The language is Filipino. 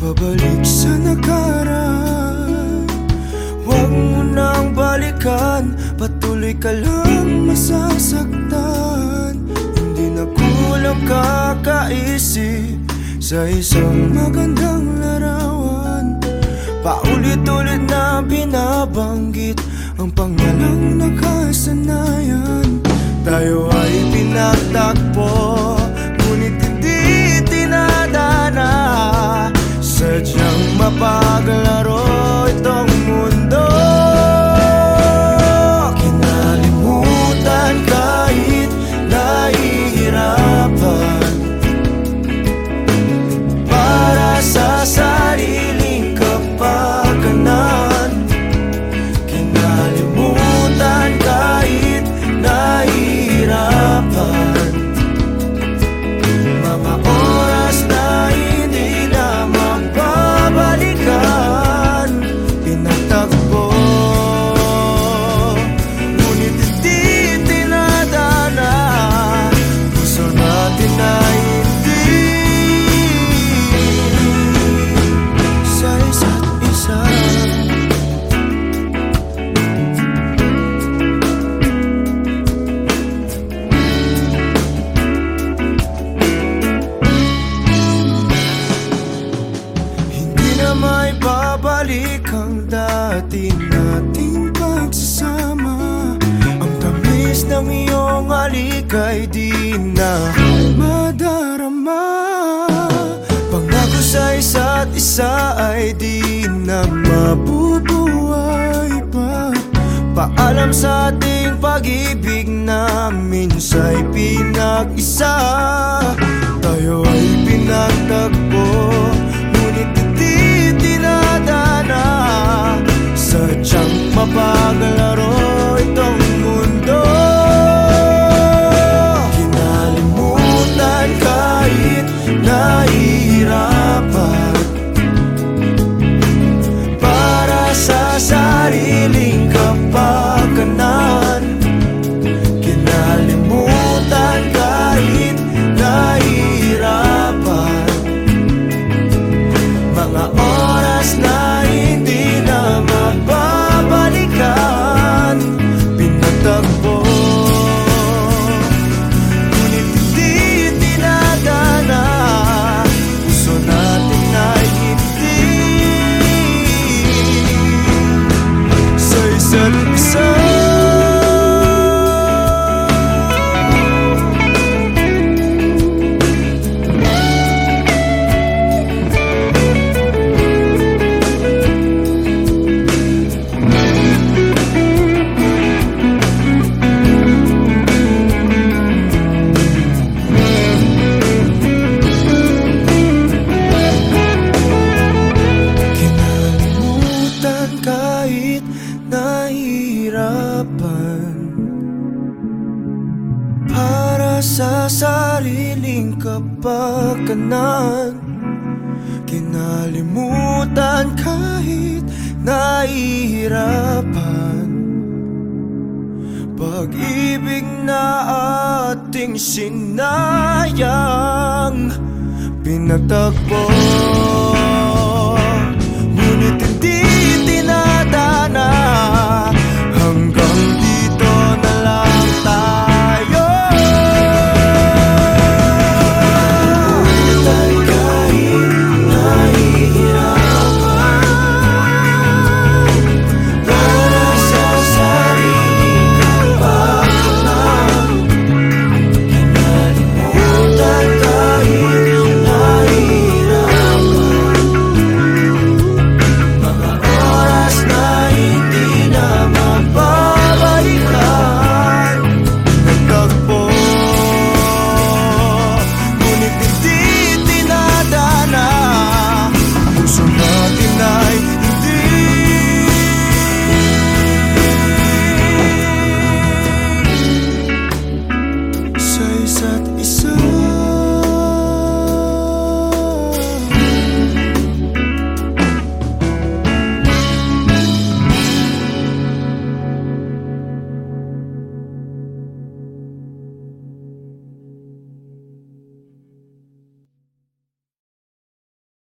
Pabalik sa nakaraan. Huwag mo nang balikan Patuloy ka lang masasaktan na kulang kakaisip Sa isang magandang larawan. Paulit-ulit na binabanggit Ang pangalang nakasanayan. Tayo ay pinagtagpo halik ay di na madarama. Pangako sa isa't isa ay di na mabubuhay pa. Paalam sa ating pag-ibig na minsa'y pinag-isa. Tayo ay pinagtagpo Sa isa't nahihirapan Para sa sariling kapakanan Kinalimutan kahit nahihirapan Pag-ibig na ating sinayang Pinagtagpo Ngunit hindi isa't isa